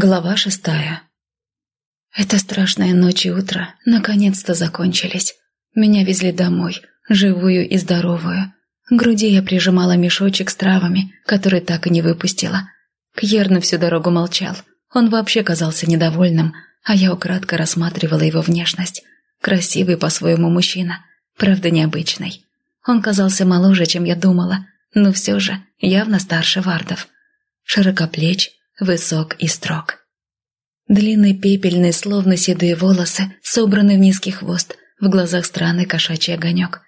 Глава шестая Это страшная ночь и утро наконец-то закончились. Меня везли домой, живую и здоровую. К груди я прижимала мешочек с травами, который так и не выпустила. Кьерн всю дорогу молчал. Он вообще казался недовольным, а я украдко рассматривала его внешность. Красивый по-своему мужчина, правда необычный. Он казался моложе, чем я думала, но все же явно старше Вардов. Широкоплеч, высок и строг. Длинные пепельные, словно седые волосы, собраны в низкий хвост, в глазах странный кошачий огонек.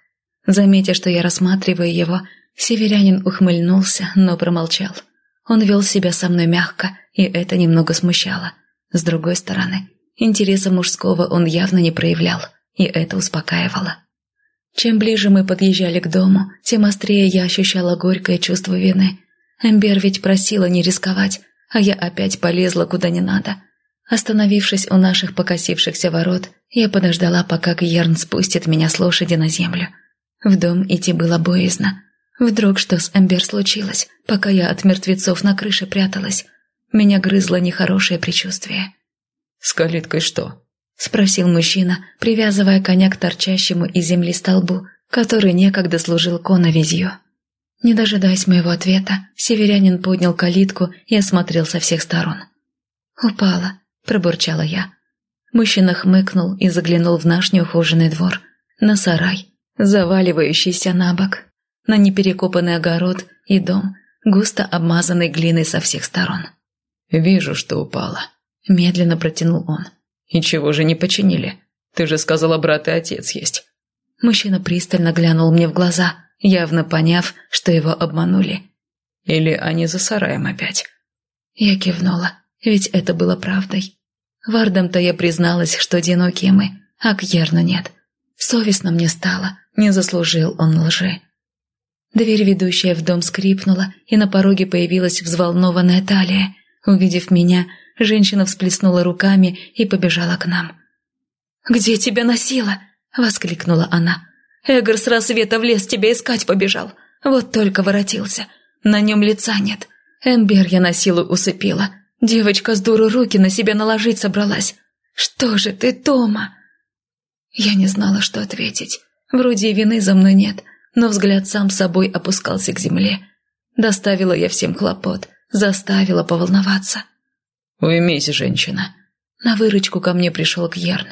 Заметя, что я рассматриваю его, северянин ухмыльнулся, но промолчал. Он вел себя со мной мягко, и это немного смущало. С другой стороны, интереса мужского он явно не проявлял, и это успокаивало. Чем ближе мы подъезжали к дому, тем острее я ощущала горькое чувство вины. Эмбер ведь просила не рисковать, а я опять полезла куда не надо. Остановившись у наших покосившихся ворот, я подождала, пока Гьерн спустит меня с лошади на землю. В дом идти было боязно. Вдруг что с Эмбер случилось, пока я от мертвецов на крыше пряталась. Меня грызло нехорошее предчувствие. «С калиткой что?» — спросил мужчина, привязывая коня к торчащему из земли столбу, который некогда служил коновизью. Не дожидаясь моего ответа, северянин поднял калитку и осмотрел со всех сторон. «Упала», — пробурчала я. Мужчина хмыкнул и заглянул в наш неухоженный двор, на сарай, заваливающийся на бок, на неперекопанный огород и дом, густо обмазанный глиной со всех сторон. «Вижу, что упала», — медленно протянул он. «И чего же не починили? Ты же сказала, брат и отец есть». Мужчина пристально глянул мне в глаза — явно поняв, что его обманули. Или они за сараем опять? Я кивнула, ведь это было правдой. Вардам-то я призналась, что одинокие мы, а Кьерну нет. Совестно мне стало, не заслужил он лжи. Дверь, ведущая в дом, скрипнула, и на пороге появилась взволнованная талия. Увидев меня, женщина всплеснула руками и побежала к нам. «Где тебя носила?» — воскликнула она. Эгор с рассвета в лес тебя искать побежал. Вот только воротился. На нем лица нет. Эмбер я на силу усыпила. Девочка с дуру руки на себя наложить собралась. Что же ты, Тома?» Я не знала, что ответить. Вроде вины за мной нет, но взгляд сам собой опускался к земле. Доставила я всем хлопот, заставила поволноваться. «Уймись, женщина». На выручку ко мне пришел Кьерн.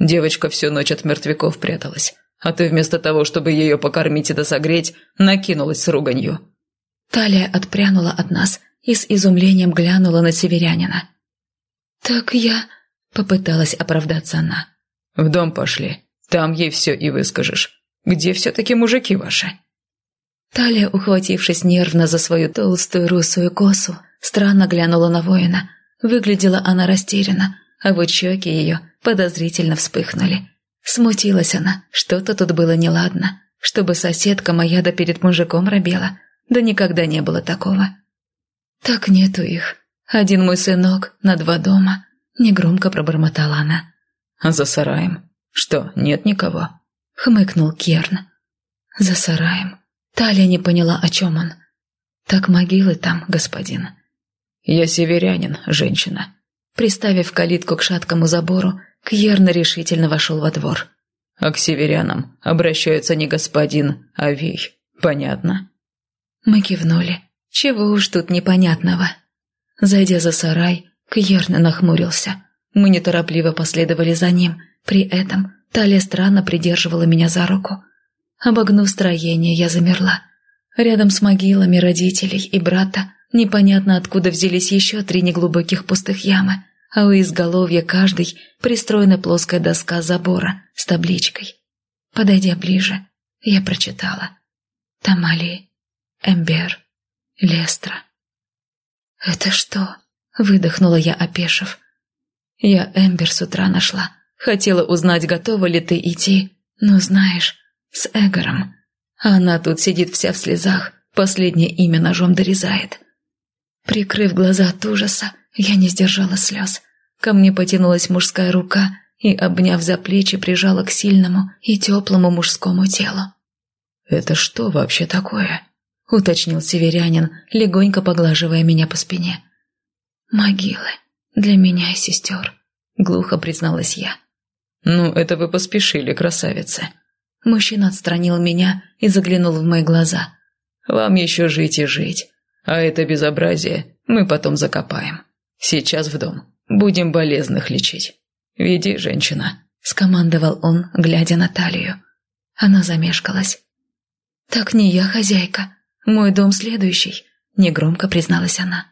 Девочка всю ночь от мертвяков пряталась а ты вместо того, чтобы ее покормить и досогреть, накинулась с руганью». Талия отпрянула от нас и с изумлением глянула на северянина. «Так я...» — попыталась оправдаться она. «В дом пошли, там ей все и выскажешь. Где все-таки мужики ваши?» Талия, ухватившись нервно за свою толстую русую косу, странно глянула на воина. Выглядела она растерянно, а вот щеки ее подозрительно вспыхнули. Смутилась она, что-то тут было неладно, чтобы соседка моя да перед мужиком робела, да никогда не было такого. Так нету их. Один мой сынок на два дома, негромко пробормотала она. А за сараем? Что, нет никого? Хмыкнул Керн. За сараем. Талия не поняла, о чем он. Так могилы там, господин. Я северянин, женщина. Приставив калитку к шаткому забору, Кьерн решительно вошел во двор. «А к северянам обращаются не господин, а вей. Понятно?» Мы кивнули. Чего уж тут непонятного. Зайдя за сарай, Кьерн нахмурился. Мы неторопливо последовали за ним. При этом Талия странно придерживала меня за руку. Обогнув строение, я замерла. Рядом с могилами родителей и брата непонятно откуда взялись еще три неглубоких пустых ямы а у изголовья каждой пристроена плоская доска забора с табличкой. Подойдя ближе, я прочитала. Тамали, Эмбер, Лестра. «Это что?» — выдохнула я, опешив. «Я Эмбер с утра нашла. Хотела узнать, готова ли ты идти. Но знаешь, с Эгором. Она тут сидит вся в слезах, последнее имя ножом дорезает». Прикрыв глаза от ужаса, я не сдержала слез. Ко мне потянулась мужская рука и, обняв за плечи, прижала к сильному и теплому мужскому телу. «Это что вообще такое?» — уточнил северянин, легонько поглаживая меня по спине. «Могилы. для меня и сестер», — глухо призналась я. «Ну, это вы поспешили, красавица». Мужчина отстранил меня и заглянул в мои глаза. «Вам еще жить и жить, а это безобразие мы потом закопаем. Сейчас в дом, будем болезных лечить. Веди, женщина», — скомандовал он, глядя на талию. Она замешкалась. «Так не я хозяйка, мой дом следующий», — негромко призналась она.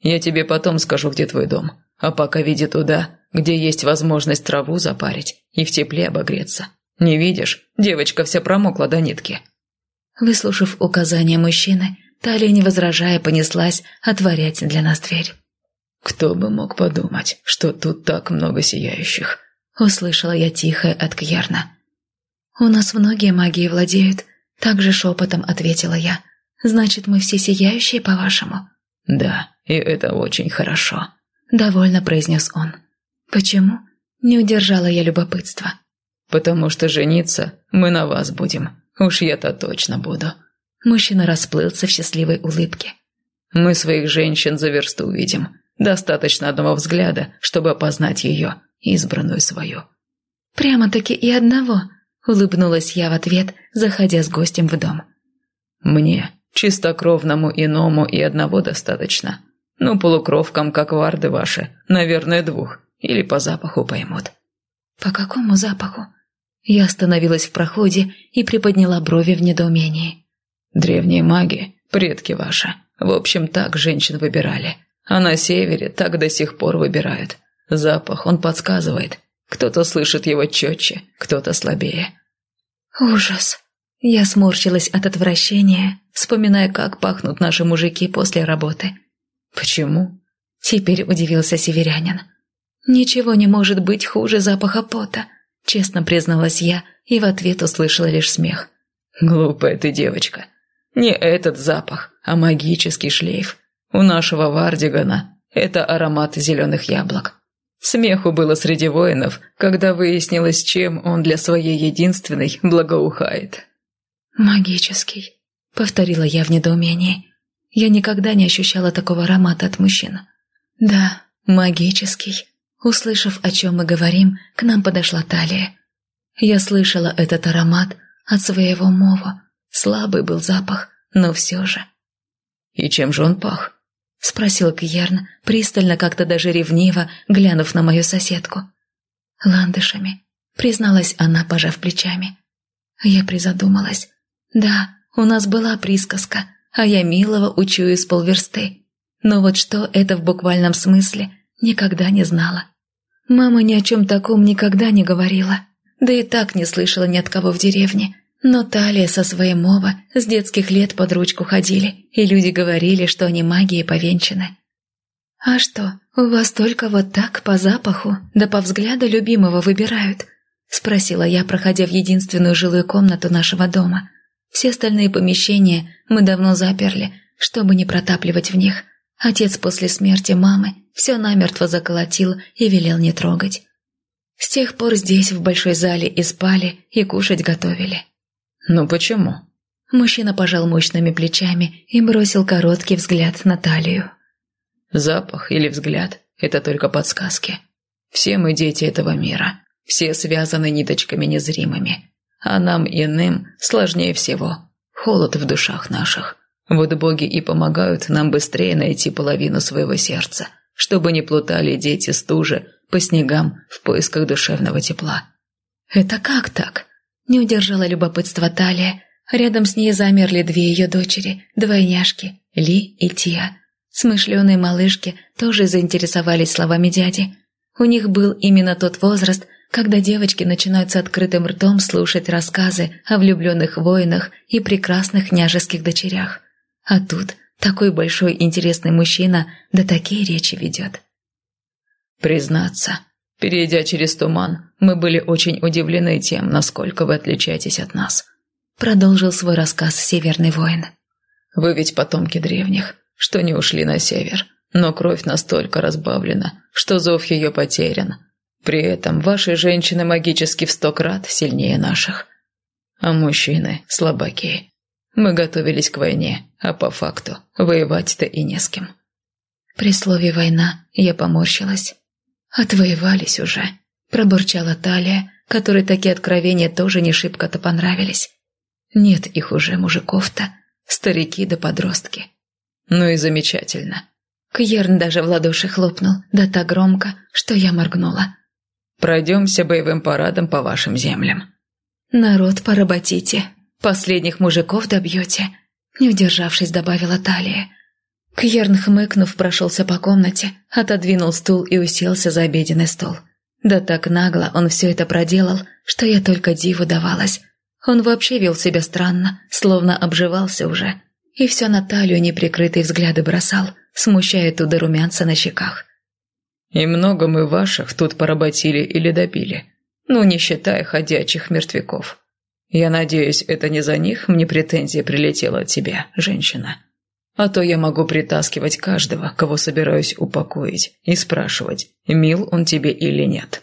«Я тебе потом скажу, где твой дом, а пока веди туда, где есть возможность траву запарить и в тепле обогреться. Не видишь, девочка вся промокла до нитки». Выслушав указания мужчины, Талия, не возражая, понеслась отворять для нас дверь. «Кто бы мог подумать, что тут так много сияющих?» Услышала я тихое от Кьярна. «У нас многие магии владеют», — также шепотом ответила я. «Значит, мы все сияющие, по-вашему?» «Да, и это очень хорошо», — довольно произнес он. «Почему?» — не удержала я любопытства. «Потому что жениться мы на вас будем. Уж я-то точно буду». Мужчина расплылся в счастливой улыбке. «Мы своих женщин за версту увидим. Достаточно одного взгляда, чтобы опознать ее, избранную свою». «Прямо-таки и одного», — улыбнулась я в ответ, заходя с гостем в дом. «Мне, чистокровному иному, и одного достаточно. Ну, полукровкам, как варды ваши, наверное, двух, или по запаху поймут». «По какому запаху?» Я остановилась в проходе и приподняла брови в недоумении. «Древние маги, предки ваши, в общем, так женщин выбирали. А на севере так до сих пор выбирают. Запах, он подсказывает. Кто-то слышит его четче, кто-то слабее». «Ужас!» Я сморщилась от отвращения, вспоминая, как пахнут наши мужики после работы. «Почему?» Теперь удивился северянин. «Ничего не может быть хуже запаха пота», честно призналась я и в ответ услышала лишь смех. «Глупая ты девочка. Не этот запах, а магический шлейф. У нашего Вардигана это аромат зеленых яблок. Смеху было среди воинов, когда выяснилось, чем он для своей единственной благоухает». «Магический», — повторила я в недоумении. Я никогда не ощущала такого аромата от мужчин. «Да, магический». Услышав, о чем мы говорим, к нам подошла Талия. Я слышала этот аромат от своего мова. Слабый был запах, но все же. «И чем же он пах?» — спросил Кьерн, пристально, как-то даже ревниво, глянув на мою соседку. «Ландышами», — призналась она, пожав плечами. Я призадумалась. «Да, у нас была присказка, а я милого учу из полверсты. Но вот что это в буквальном смысле, никогда не знала. Мама ни о чем таком никогда не говорила, да и так не слышала ни от кого в деревне. Но Талия со своей Мова с детских лет под ручку ходили, и люди говорили, что они магией повенчаны. «А что, у вас только вот так, по запаху, да по взгляду любимого выбирают?» – спросила я, проходя в единственную жилую комнату нашего дома. Все остальные помещения мы давно заперли, чтобы не протапливать в них. Отец после смерти мамы все намертво заколотил и велел не трогать. С тех пор здесь, в большой зале, и спали, и кушать готовили. «Ну почему?» Мужчина пожал мощными плечами и бросил короткий взгляд на талию. «Запах или взгляд – это только подсказки. Все мы дети этого мира, все связаны ниточками незримыми, а нам иным сложнее всего. Холод в душах наших. Вот боги и помогают нам быстрее найти половину своего сердца, чтобы не плутали дети стужи по снегам в поисках душевного тепла. «Это как так?» – не удержала любопытства Талия. Рядом с ней замерли две ее дочери, двойняшки, Ли и Тия. Смышленые малышки тоже заинтересовались словами дяди. У них был именно тот возраст, когда девочки начинают с открытым ртом слушать рассказы о влюбленных воинах и прекрасных княжеских дочерях. А тут такой большой интересный мужчина да такие речи ведет. Признаться, перейдя через туман, мы были очень удивлены тем, насколько вы отличаетесь от нас. Продолжил свой рассказ северный воин. Вы ведь потомки древних, что не ушли на север, но кровь настолько разбавлена, что зов ее потерян. При этом ваши женщины магически в сто крат сильнее наших. А мужчины слабаки. Мы готовились к войне, а по факту воевать-то и не с кем. При слове «война» я поморщилась. «Отвоевались уже», – пробурчала Талия, которой такие откровения тоже не шибко-то понравились. «Нет их уже, мужиков-то, старики да подростки». «Ну и замечательно». Кьерн даже в ладоши хлопнул, да так громко, что я моргнула. «Пройдемся боевым парадом по вашим землям». «Народ поработите, последних мужиков добьете», – не удержавшись, добавила Талия. Кьерн, хмыкнув, прошелся по комнате, отодвинул стул и уселся за обеденный стол. Да так нагло он все это проделал, что я только диву давалась. Он вообще вел себя странно, словно обживался уже. И все на талию неприкрытые взгляды бросал, смущая туда румянца на щеках. «И много мы ваших тут поработили или добили, ну, не считая ходячих мертвяков. Я надеюсь, это не за них мне претензия прилетела от тебя, женщина. А то я могу притаскивать каждого, кого собираюсь упокоить, и спрашивать, мил он тебе или нет».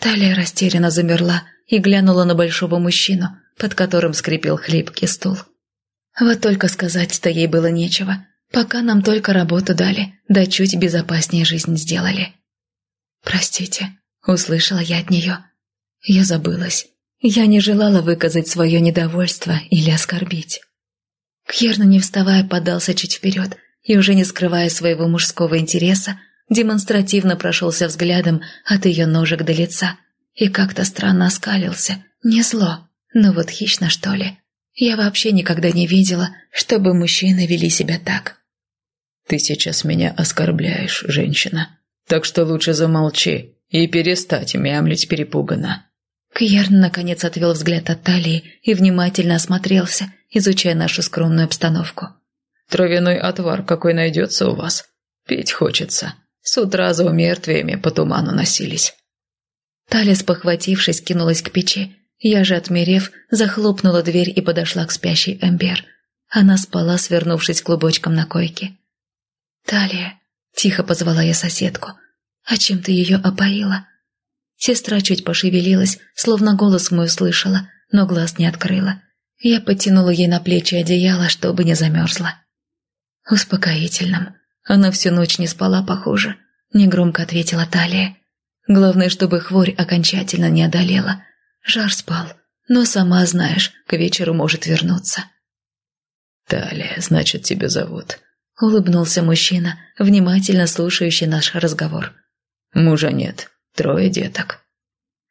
Талия растерянно замерла и глянула на большого мужчину, под которым скрипел хлипкий стул. Вот только сказать-то ей было нечего, пока нам только работу дали, да чуть безопаснее жизнь сделали. «Простите», — услышала я от нее. Я забылась. Я не желала выказать свое недовольство или оскорбить. Кьерна, не вставая, подался чуть вперед и, уже не скрывая своего мужского интереса, демонстративно прошелся взглядом от ее ножек до лица и как-то странно оскалился. Не зло, но вот хищно, что ли. Я вообще никогда не видела, чтобы мужчины вели себя так. «Ты сейчас меня оскорбляешь, женщина, так что лучше замолчи и перестать мямлить перепуганно». Кьерн наконец отвел взгляд от талии и внимательно осмотрелся, изучая нашу скромную обстановку. «Травяной отвар какой найдется у вас? Пить хочется. С утра за умертвиями по туману носились». Талия, спохватившись, кинулась к печи. Я же, отмерев, захлопнула дверь и подошла к спящей Эмбер. Она спала, свернувшись клубочком на койке. «Талия», — тихо позвала я соседку, — «а чем ты ее опоила?» Сестра чуть пошевелилась, словно голос мой услышала, но глаз не открыла. Я подтянула ей на плечи одеяло, чтобы не замерзла. «Успокоительным. Она всю ночь не спала, похоже», — негромко ответила Талия. «Главное, чтобы хворь окончательно не одолела. Жар спал, но сама знаешь, к вечеру может вернуться». «Талия, значит, тебя зовут», — улыбнулся мужчина, внимательно слушающий наш разговор. «Мужа нет, трое деток».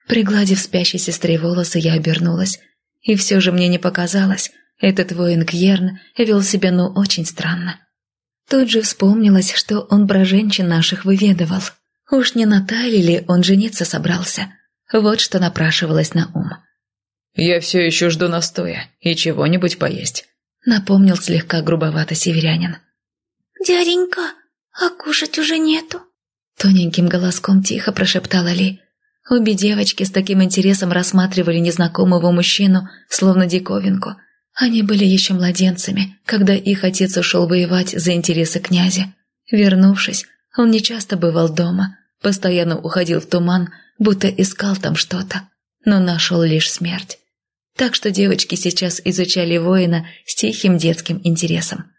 Пригладив спящей сестре волосы, я обернулась. И все же мне не показалось, этот воин Кьерн вел себя ну очень странно. Тут же вспомнилось, что он про женщин наших выведывал. Уж не на Тайле ли он жениться собрался? Вот что напрашивалось на ум. «Я все еще жду настоя и чего-нибудь поесть», — напомнил слегка грубовато северянин. «Дяденька, а кушать уже нету?» Тоненьким голоском тихо прошептала Ли. Обе девочки с таким интересом рассматривали незнакомого мужчину, словно диковинку. Они были еще младенцами, когда их отец ушел воевать за интересы князя. Вернувшись, он нечасто бывал дома, постоянно уходил в туман, будто искал там что-то, но нашел лишь смерть. Так что девочки сейчас изучали воина с тихим детским интересом.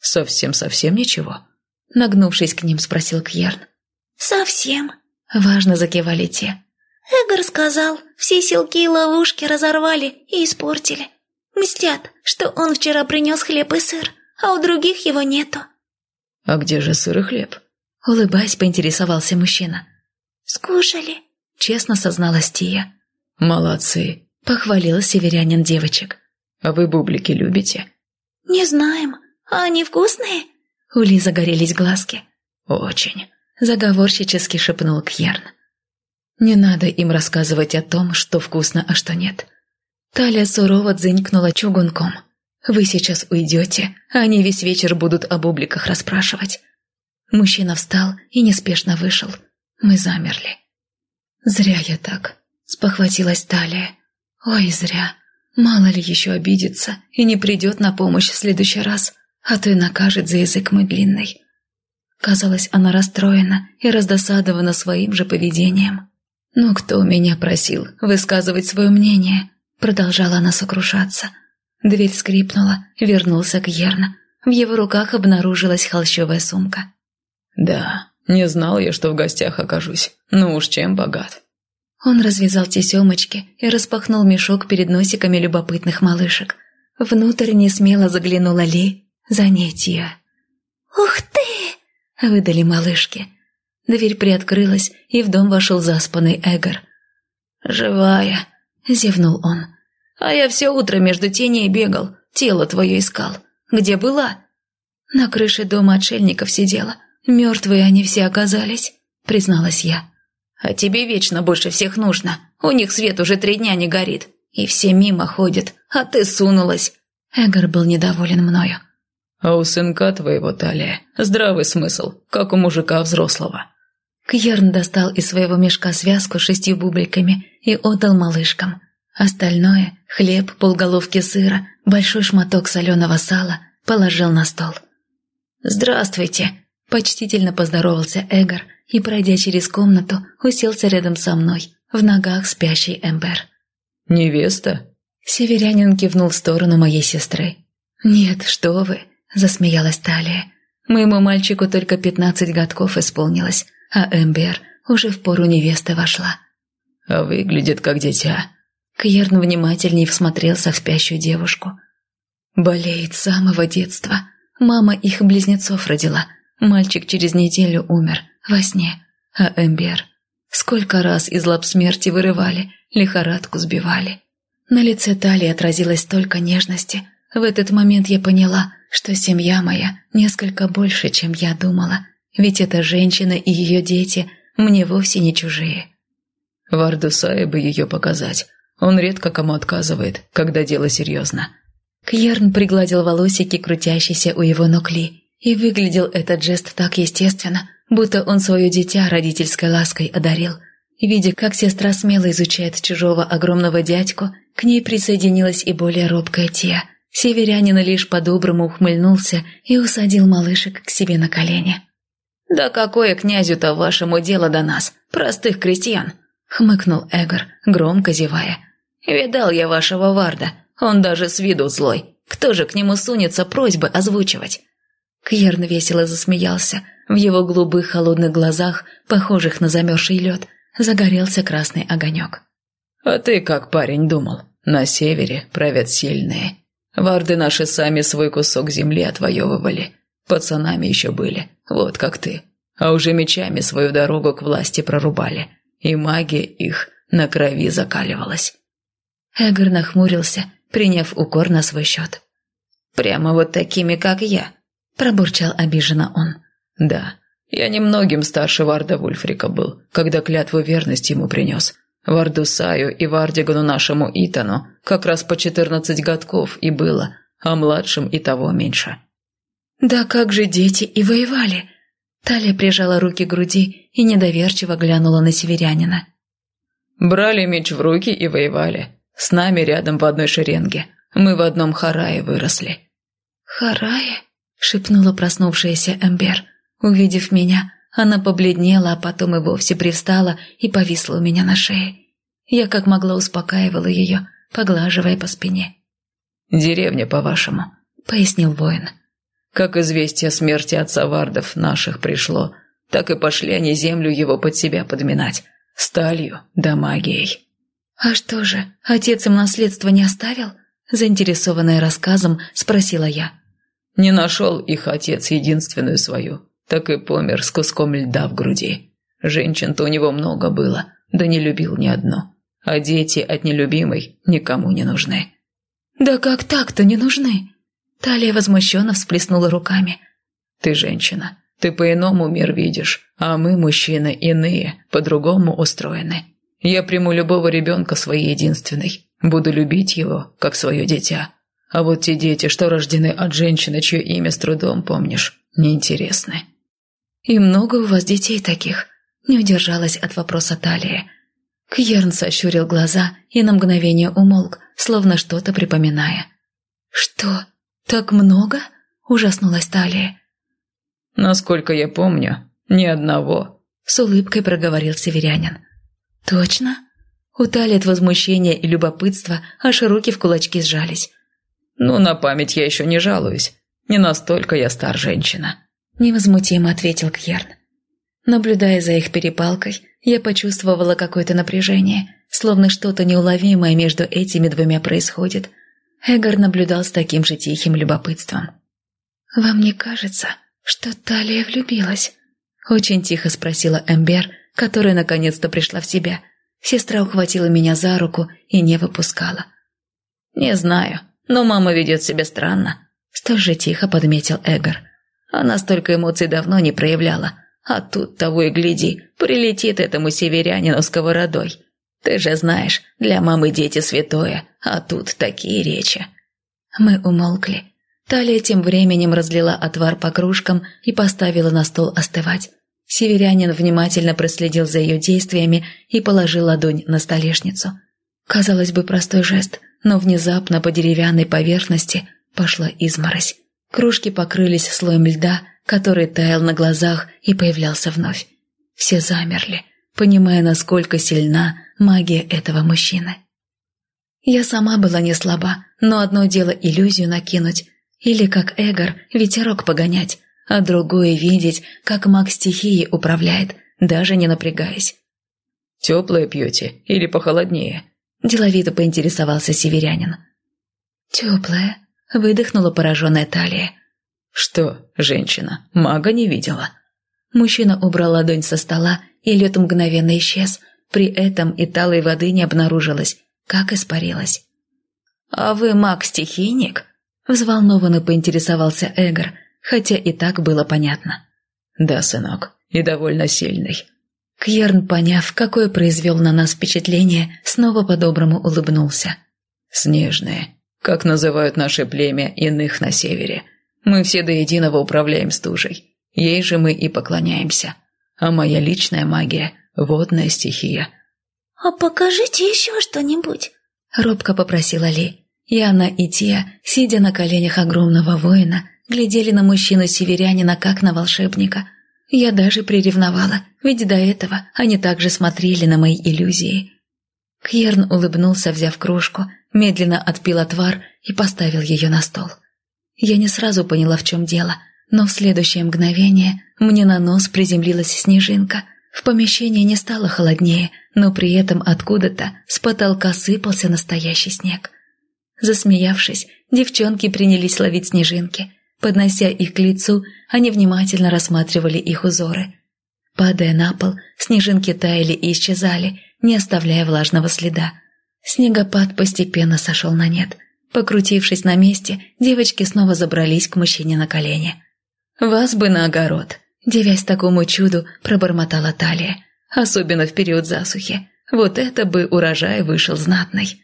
«Совсем-совсем ничего?» Нагнувшись к ним, спросил Кьерн. «Совсем», Важно закивали те. Эгор сказал, все селки и ловушки разорвали и испортили. Мстят, что он вчера принес хлеб и сыр, а у других его нету. А где же сыр и хлеб? Улыбаясь, поинтересовался мужчина. Скушали, честно созналась Тия. Молодцы, похвалил северянин девочек. А вы бублики любите? Не знаем. А они вкусные? У Ли загорелись глазки. Очень заговорщически шепнул Кьерн. Не надо им рассказывать о том, что вкусно, а что нет. Талия сурово дзынькнула чугунком. Вы сейчас уйдете, а они весь вечер будут об обликах расспрашивать. Мужчина встал и неспешно вышел. Мы замерли. Зря я так, спохватилась Талия. Ой, зря. Мало ли еще обидится и не придет на помощь в следующий раз, а то и накажет за язык мой длинный. Казалось, она расстроена и раздосадована своим же поведением. «Ну кто меня просил высказывать свое мнение?» Продолжала она сокрушаться. Дверь скрипнула, вернулся к Ерна. В его руках обнаружилась холщовая сумка. «Да, не знал я, что в гостях окажусь. Ну уж чем богат». Он развязал тесемочки и распахнул мешок перед носиками любопытных малышек. Внутрь не смело заглянула Ли, за ней Тия. «Ух ты!» – выдали малышки. Дверь приоткрылась, и в дом вошел заспанный Эгор. «Живая!» – зевнул он. «А я все утро между теней бегал, тело твое искал. Где была?» «На крыше дома отшельников сидела. Мертвые они все оказались», – призналась я. «А тебе вечно больше всех нужно. У них свет уже три дня не горит. И все мимо ходят, а ты сунулась». Эгор был недоволен мною. «А у сынка твоего талия здравый смысл, как у мужика взрослого». Кьерн достал из своего мешка связку с шестью бубликами и отдал малышкам. Остальное – хлеб, полголовки сыра, большой шматок соленого сала – положил на стол. «Здравствуйте!» – почтительно поздоровался Эгор и, пройдя через комнату, уселся рядом со мной, в ногах спящий Эмбер. «Невеста?» Северянин кивнул в сторону моей сестры. «Нет, что вы!» – засмеялась Талия. «Моему мальчику только пятнадцать годков исполнилось, а Эмбер уже в пору невесты вошла». «А выглядит как дитя». Кьерн внимательней всмотрелся в спящую девушку. «Болеет с самого детства. Мама их близнецов родила. Мальчик через неделю умер, во сне. А Эмбер... Сколько раз из лап смерти вырывали, лихорадку сбивали. На лице Тали отразилось столько нежности. В этот момент я поняла, что семья моя несколько больше, чем я думала. Ведь эта женщина и ее дети мне вовсе не чужие. Вардусае бы ее показать. Он редко кому отказывает, когда дело серьезно. Кьерн пригладил волосики, крутящиеся у его ног Ли, и выглядел этот жест так естественно, будто он свое дитя родительской лаской одарил. Видя, как сестра смело изучает чужого огромного дядьку, к ней присоединилась и более робкая Тия. Северянин лишь по-доброму ухмыльнулся и усадил малышек к себе на колени. «Да какое князю-то вашему дело до нас, простых крестьян?» — хмыкнул Эгор, громко зевая. «Видал я вашего Варда, он даже с виду злой. Кто же к нему сунется просьбы озвучивать?» Кьерн весело засмеялся. В его голубых холодных глазах, похожих на замерзший лед, загорелся красный огонек. «А ты как парень думал? На севере правят сильные. Варды наши сами свой кусок земли отвоевывали. Пацанами еще были, вот как ты. А уже мечами свою дорогу к власти прорубали. И магия их на крови закаливалась». Эгор нахмурился, приняв укор на свой счет. «Прямо вот такими, как я», – пробурчал обиженно он. «Да, я немногим старше Варда Вульфрика был, когда клятву верности ему принес. Варду Саю и Вардигану нашему Итану как раз по четырнадцать годков и было, а младшим и того меньше». «Да как же дети и воевали!» Талия прижала руки к груди и недоверчиво глянула на северянина. «Брали меч в руки и воевали. С нами рядом в одной шеренге. Мы в одном харае выросли». «Харае?» – шепнула проснувшаяся Эмбер. Увидев меня, она побледнела, а потом и вовсе привстала и повисла у меня на шее. Я как могла успокаивала ее, поглаживая по спине. «Деревня, по-вашему», — пояснил воин. «Как известие о смерти отца Вардов наших пришло, так и пошли они землю его под себя подминать, сталью да магией». «А что же, отец им наследство не оставил?» Заинтересованная рассказом, спросила я. «Не нашел их отец единственную свою, так и помер с куском льда в груди. Женщин-то у него много было, да не любил ни одну. А дети от нелюбимой никому не нужны». «Да как так-то не нужны?» Талия возмущенно всплеснула руками. «Ты женщина, ты по-иному мир видишь, а мы, мужчины, иные, по-другому устроены. Я приму любого ребенка своей единственной, буду любить его, как свое дитя. А вот те дети, что рождены от женщины, чье имя с трудом помнишь, неинтересны». «И много у вас детей таких?» Не удержалась от вопроса Талии. Кьерн сощурил глаза и на мгновение умолк, словно что-то припоминая. «Что, так много?» – ужаснулась Талия. «Насколько я помню, ни одного», – с улыбкой проговорил северянин. «Точно?» У Тали от возмущения и любопытства аж руки в кулачки сжались. «Ну, на память я еще не жалуюсь. Не настолько я стар женщина». – невозмутимо ответил Кьерн. Наблюдая за их перепалкой, я почувствовала какое-то напряжение, словно что-то неуловимое между этими двумя происходит. Эгор наблюдал с таким же тихим любопытством. «Вам не кажется, что Талия влюбилась?» Очень тихо спросила Эмбер, которая наконец-то пришла в себя. Сестра ухватила меня за руку и не выпускала. «Не знаю, но мама ведет себя странно», – столь же тихо подметил Эгор. «Она столько эмоций давно не проявляла, а тут того и гляди, прилетит этому северянину сковородой. Ты же знаешь, для мамы дети святое, а тут такие речи». Мы умолкли. Талия тем временем разлила отвар по кружкам и поставила на стол остывать. Северянин внимательно проследил за ее действиями и положил ладонь на столешницу. Казалось бы, простой жест, но внезапно по деревянной поверхности пошла изморозь. Кружки покрылись слоем льда, который таял на глазах и появлялся вновь. Все замерли, понимая, насколько сильна магия этого мужчины. Я сама была не слаба, но одно дело иллюзию накинуть, или, как Эгор, ветерок погонять, а другое видеть, как маг стихии управляет, даже не напрягаясь. «Теплое пьете или похолоднее?» – деловито поинтересовался северянин. «Теплое», – выдохнула пораженная талия. «Что, женщина, мага не видела?» Мужчина убрал ладонь со стола, и лед мгновенно исчез. При этом и талой воды не обнаружилось, как испарилась. «А вы маг-стихийник?» Взволнованно поинтересовался Эгор, хотя и так было понятно. «Да, сынок, и довольно сильный». Кьерн, поняв, какое произвел на нас впечатление, снова по-доброму улыбнулся. «Снежные, как называют наше племя иных на севере. Мы все до единого управляем стужей. Ей же мы и поклоняемся. А моя личная магия – водная стихия». «А покажите еще что-нибудь», – робко попросила Ли. И она и Тия, сидя на коленях огромного воина, глядели на мужчину-северянина как на волшебника. Я даже приревновала, ведь до этого они также смотрели на мои иллюзии. Кьерн улыбнулся, взяв кружку, медленно отпил отвар и поставил ее на стол. Я не сразу поняла, в чем дело, но в следующее мгновение мне на нос приземлилась снежинка. В помещении не стало холоднее, но при этом откуда-то с потолка сыпался настоящий снег. Засмеявшись, девчонки принялись ловить снежинки. Поднося их к лицу, они внимательно рассматривали их узоры. Падая на пол, снежинки таяли и исчезали, не оставляя влажного следа. Снегопад постепенно сошел на нет. Покрутившись на месте, девочки снова забрались к мужчине на колени. «Вас бы на огород!» Девясь такому чуду, пробормотала Талия. «Особенно в период засухи. Вот это бы урожай вышел знатный!»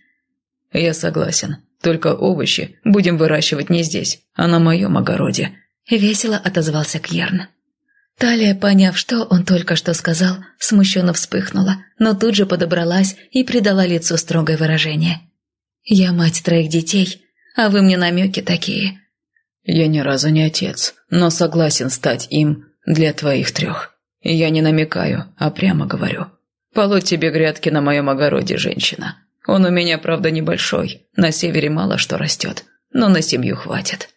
«Я согласен», только овощи будем выращивать не здесь, а на моем огороде», — весело отозвался Кьерн. Талия, поняв, что он только что сказал, смущенно вспыхнула, но тут же подобралась и придала лицу строгое выражение. «Я мать троих детей, а вы мне намеки такие». «Я ни разу не отец, но согласен стать им для твоих трех. Я не намекаю, а прямо говорю. Полоть тебе грядки на моем огороде, женщина. Он у меня, правда, небольшой. На севере мало что растет, но на семью хватит».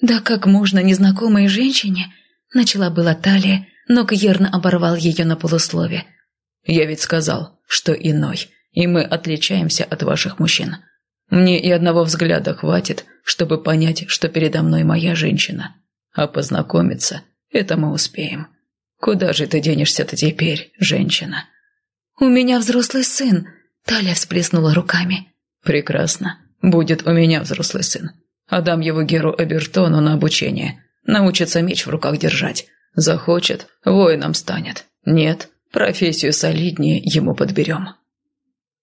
«Да как можно незнакомой женщине?» Начала была талия, но Кьерн оборвал ее на полуслове. «Я ведь сказал, что иной, и мы отличаемся от ваших мужчин. Мне и одного взгляда хватит, чтобы понять, что передо мной моя женщина. А познакомиться – это мы успеем. Куда же ты денешься-то теперь, женщина?» «У меня взрослый сын», Таля всплеснула руками. «Прекрасно. Будет у меня взрослый сын. Отдам его Геру Абертону на обучение. Научится меч в руках держать. Захочет, воином станет. Нет, профессию солиднее ему подберем».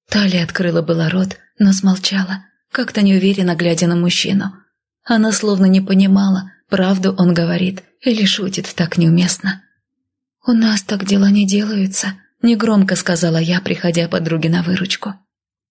Талия открыла было рот, но смолчала, как-то неуверенно глядя на мужчину. Она словно не понимала, правду он говорит или шутит так неуместно. «У нас так дела не делаются», Негромко сказала я, приходя подруге на выручку.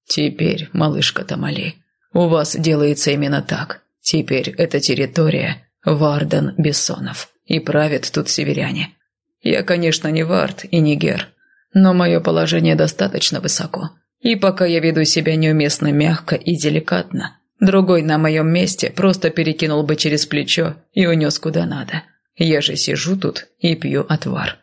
«Теперь, малышка Тамали, у вас делается именно так. Теперь эта территория Варден Бессонов, и правят тут северяне. Я, конечно, не Вард и не Гер, но мое положение достаточно высоко. И пока я веду себя неуместно мягко и деликатно, другой на моем месте просто перекинул бы через плечо и унес куда надо. Я же сижу тут и пью отвар».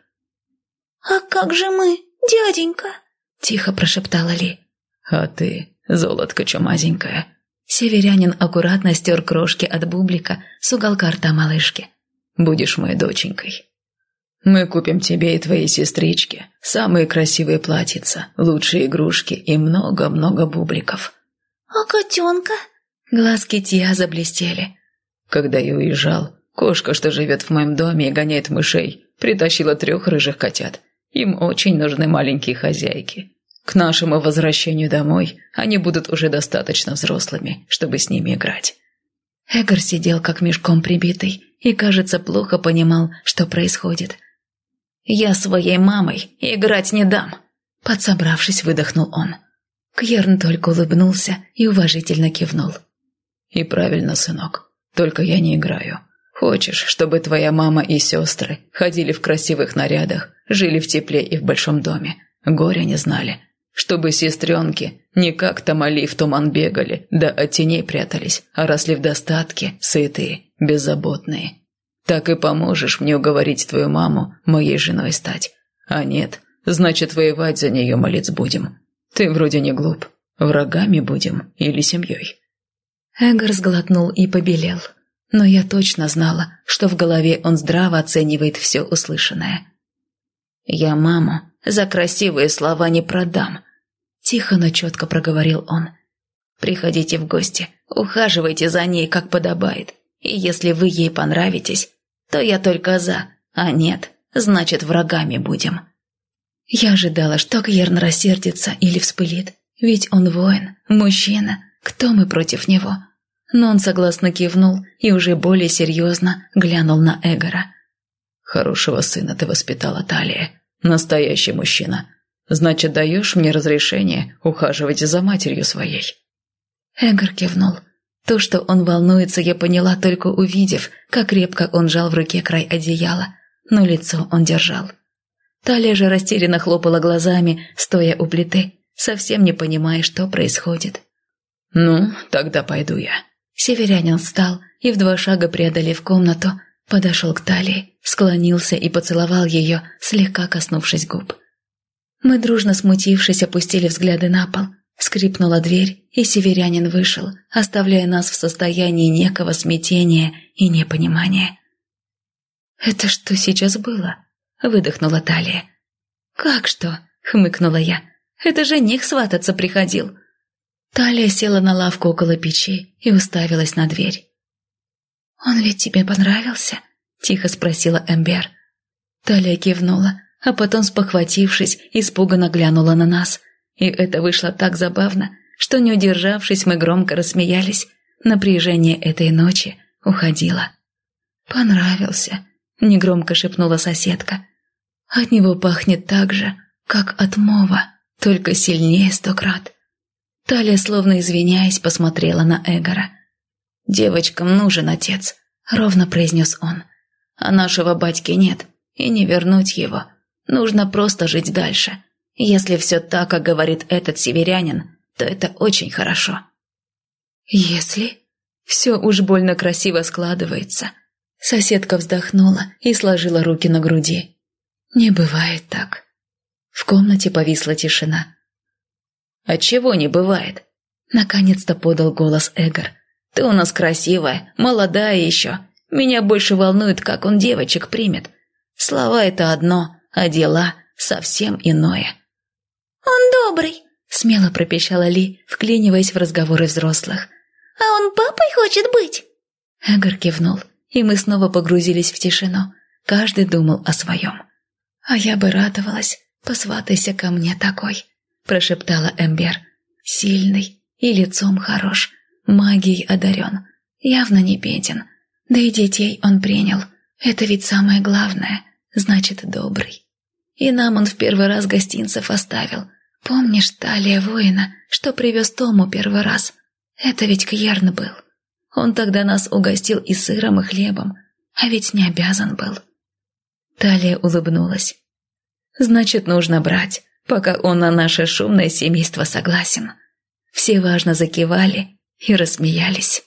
«А как же мы, дяденька?» – тихо прошептала Ли. «А ты, золотко чумазенькая». Северянин аккуратно стер крошки от бублика с уголка рта малышки. «Будешь моей доченькой. Мы купим тебе и твоей сестричке самые красивые платьица, лучшие игрушки и много-много бубликов». «А котенка?» Глазки Тиа заблестели. «Когда я уезжал, кошка, что живет в моем доме и гоняет мышей, притащила трех рыжих котят. Им очень нужны маленькие хозяйки. К нашему возвращению домой они будут уже достаточно взрослыми, чтобы с ними играть». Эгор сидел как мешком прибитый и, кажется, плохо понимал, что происходит. «Я своей мамой играть не дам», — подсобравшись, выдохнул он. Кьерн только улыбнулся и уважительно кивнул. «И правильно, сынок, только я не играю. Хочешь, чтобы твоя мама и сестры ходили в красивых нарядах, жили в тепле и в большом доме, горя не знали, чтобы сестренки не как Тамали в туман бегали, да от теней прятались, а росли в достатке, сытые, беззаботные. Так и поможешь мне уговорить твою маму моей женой стать. А нет, значит, воевать за нее молиться будем. Ты вроде не глуп. Врагами будем или семьей?» Эгор сглотнул и побелел. Но я точно знала, что в голове он здраво оценивает все услышанное. «Я маму за красивые слова не продам», Тихо, но четко проговорил он. «Приходите в гости, ухаживайте за ней, как подобает. И если вы ей понравитесь, то я только за, а нет, значит, врагами будем». Я ожидала, что Кьерн рассердится или вспылит, ведь он воин, мужчина, кто мы против него? Но он согласно кивнул и уже более серьезно глянул на Эгора. «Хорошего сына ты воспитала, Талия. Настоящий мужчина. Значит, даешь мне разрешение ухаживать за матерью своей?» Эгор кивнул. То, что он волнуется, я поняла, только увидев, как крепко он жал в руке край одеяла, но лицо он держал. Талия же растерянно хлопала глазами, стоя у плиты, совсем не понимая, что происходит. «Ну, тогда пойду я». Северянин встал и, в два шага преодолев комнату, подошел к Талии, склонился и поцеловал ее, слегка коснувшись губ. Мы, дружно смутившись, опустили взгляды на пол. Скрипнула дверь, и северянин вышел, оставляя нас в состоянии некого смятения и непонимания. «Это что сейчас было?» – выдохнула Талия. «Как что?» – хмыкнула я. «Это жених свататься приходил». Талия села на лавку около печи и уставилась на дверь. «Он ведь тебе понравился?» – тихо спросила Эмбер. Талия кивнула, а потом, спохватившись, испуганно глянула на нас. И это вышло так забавно, что, не удержавшись, мы громко рассмеялись. Напряжение этой ночи уходило. «Понравился», — негромко шепнула соседка. «От него пахнет так же, как от мова, только сильнее сто крат». Талия, словно извиняясь, посмотрела на Эгора. «Девочкам нужен отец», — ровно произнес он. «А нашего батьки нет, и не вернуть его. Нужно просто жить дальше. Если все так, как говорит этот северянин, то это очень хорошо. Если? Все уж больно красиво складывается. Соседка вздохнула и сложила руки на груди. Не бывает так. В комнате повисла тишина. «А чего не бывает?» Наконец-то подал голос Эгор. «Ты у нас красивая, молодая еще. Меня больше волнует, как он девочек примет. Слова — это одно, а дела совсем иное. «Он добрый», — смело пропищала Ли, вклиниваясь в разговоры взрослых. «А он папой хочет быть?» Эгор кивнул, и мы снова погрузились в тишину. Каждый думал о своем. «А я бы радовалась, посватайся ко мне такой», — прошептала Эмбер. «Сильный и лицом хорош, магией одарен, явно не беден. Да и детей он принял. Это ведь самое главное, значит, добрый». И нам он в первый раз гостинцев оставил. Помнишь талия воина, что привез Тому первый раз? Это ведь Кьерн был. Он тогда нас угостил и сыром, и хлебом, а ведь не обязан был. Талия улыбнулась. Значит, нужно брать, пока он на наше шумное семейство согласен. Все важно закивали и рассмеялись.